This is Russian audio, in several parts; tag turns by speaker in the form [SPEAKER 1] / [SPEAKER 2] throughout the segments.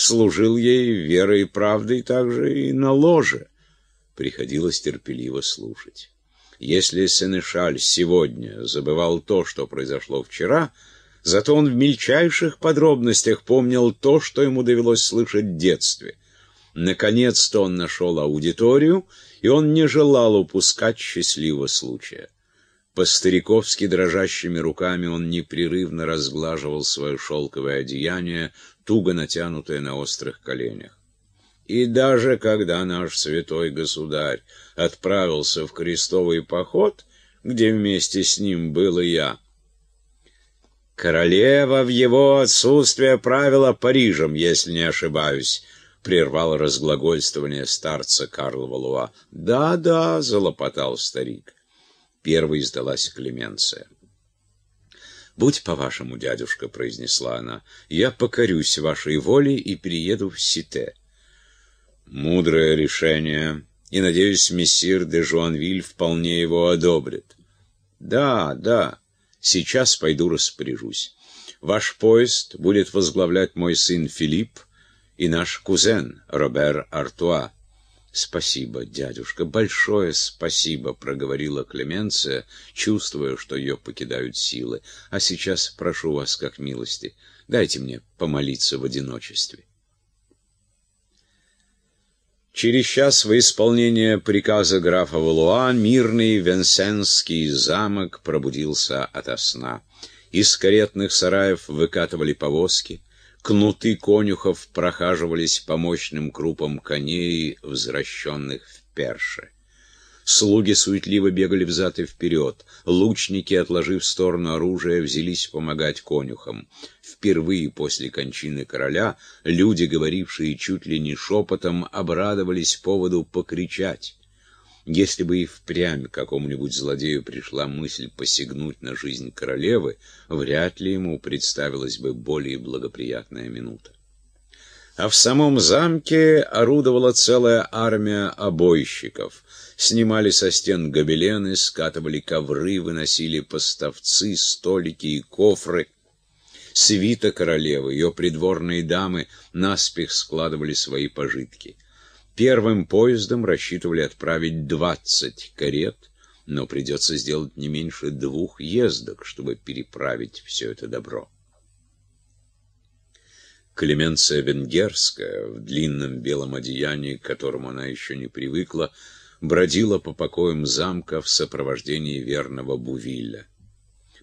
[SPEAKER 1] служил ей верой и правдой также и на ложе. Приходилось терпеливо слушать. Если Сенешаль сегодня забывал то, что произошло вчера, зато он в мельчайших подробностях помнил то, что ему довелось слышать в детстве. Наконец-то он нашел аудиторию, и он не желал упускать счастливого случая. По-стариковски дрожащими руками он непрерывно разглаживал свое шелковое одеяние, туго натянутое на острых коленях. И даже когда наш святой государь отправился в крестовый поход, где вместе с ним был и я, королева в его отсутствие правила Парижем, если не ошибаюсь, — прервал разглагольствование старца Карла Валуа. «Да, да», — залопотал старик. Первой сдалась Клеменция. «Будь по-вашему, дядюшка», — произнесла она, — «я покорюсь вашей воле и перееду в Сите». «Мудрое решение, и, надеюсь, мессир де Жуанвиль вполне его одобрит». «Да, да, сейчас пойду распоряжусь. Ваш поезд будет возглавлять мой сын Филипп и наш кузен Робер Артуа». «Спасибо, дядюшка, большое спасибо», — проговорила Клеменция, чувствуя, что ее покидают силы. «А сейчас прошу вас, как милости, дайте мне помолиться в одиночестве». Через час во исполнение приказа графа Валуа мирный Венсенский замок пробудился ото сна. Из каретных сараев выкатывали повозки — Кнуты конюхов прохаживались по мощным крупам коней, возвращенных в перше. Слуги суетливо бегали взад и вперед. Лучники, отложив в сторону оружие, взялись помогать конюхам. Впервые после кончины короля люди, говорившие чуть ли не шепотом, обрадовались поводу покричать. Если бы и впрямь какому-нибудь злодею пришла мысль посягнуть на жизнь королевы, вряд ли ему представилась бы более благоприятная минута. А в самом замке орудовала целая армия обойщиков. Снимали со стен гобелены, скатывали ковры, выносили поставцы, столики и кофры. Свита королевы, ее придворные дамы наспех складывали свои пожитки. Первым поездом рассчитывали отправить 20 карет, но придется сделать не меньше двух ездок, чтобы переправить все это добро. Клеменция Венгерская, в длинном белом одеянии, к которому она еще не привыкла, бродила по покоям замка в сопровождении верного Бувиля.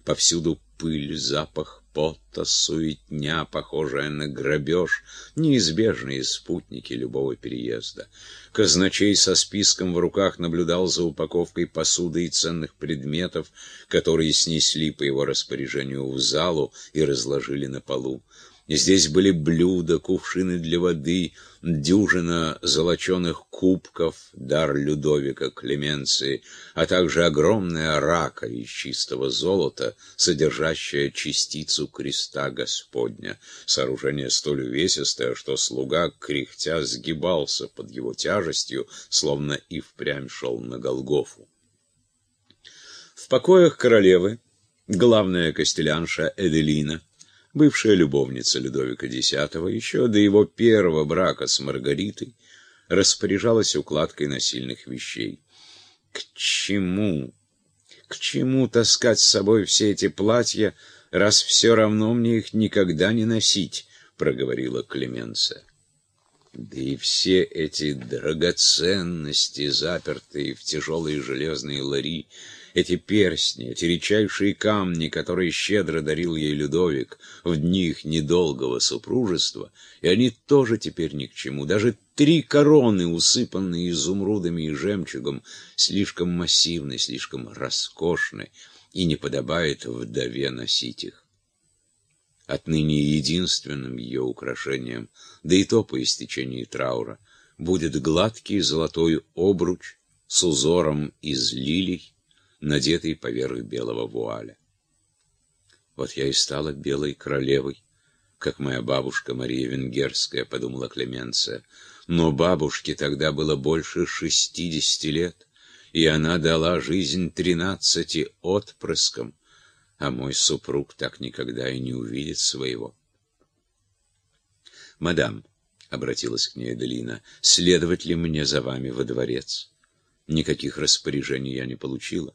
[SPEAKER 1] Повсюду пыль, запах пота, суетня, похожая на грабеж, неизбежные спутники любого переезда. Казначей со списком в руках наблюдал за упаковкой посуды и ценных предметов, которые снесли по его распоряжению в залу и разложили на полу. Здесь были блюда, кувшины для воды, дюжина золоченых кубков, дар Людовика Клеменции, а также огромная рака из чистого золота, содержащая частицу креста Господня. Сооружение столь увесистое, что слуга, кряхтя, сгибался под его тяжестью, словно и впрямь шел на Голгофу. В покоях королевы главная костелянша Эделина бывшая любовница Людовика X, еще до его первого брака с Маргаритой, распоряжалась укладкой насильных вещей. К чему? К чему таскать с собой все эти платья, раз все равно мне их никогда не носить, проговорила Клеменция. Да и все эти драгоценности, запертые в тяжелые железные лари, эти перстни, эти редчайшие камни, которые щедро дарил ей Людовик в дни их недолгого супружества, и они тоже теперь ни к чему. Даже три короны, усыпанные изумрудами и жемчугом, слишком массивны, слишком роскошны, и не подобает вдове носить их. Отныне единственным ее украшением, да и то по истечении траура, будет гладкий золотой обруч с узором из лилий, надетый поверх белого вуаля. Вот я и стала белой королевой, как моя бабушка Мария Венгерская, подумала Клеменция. Но бабушке тогда было больше шестидесяти лет, и она дала жизнь тринадцати отпрыскам, а мой супруг так никогда и не увидит своего. «Мадам, — обратилась к ней Аделина, — следовать ли мне за вами во дворец? Никаких распоряжений я не получила.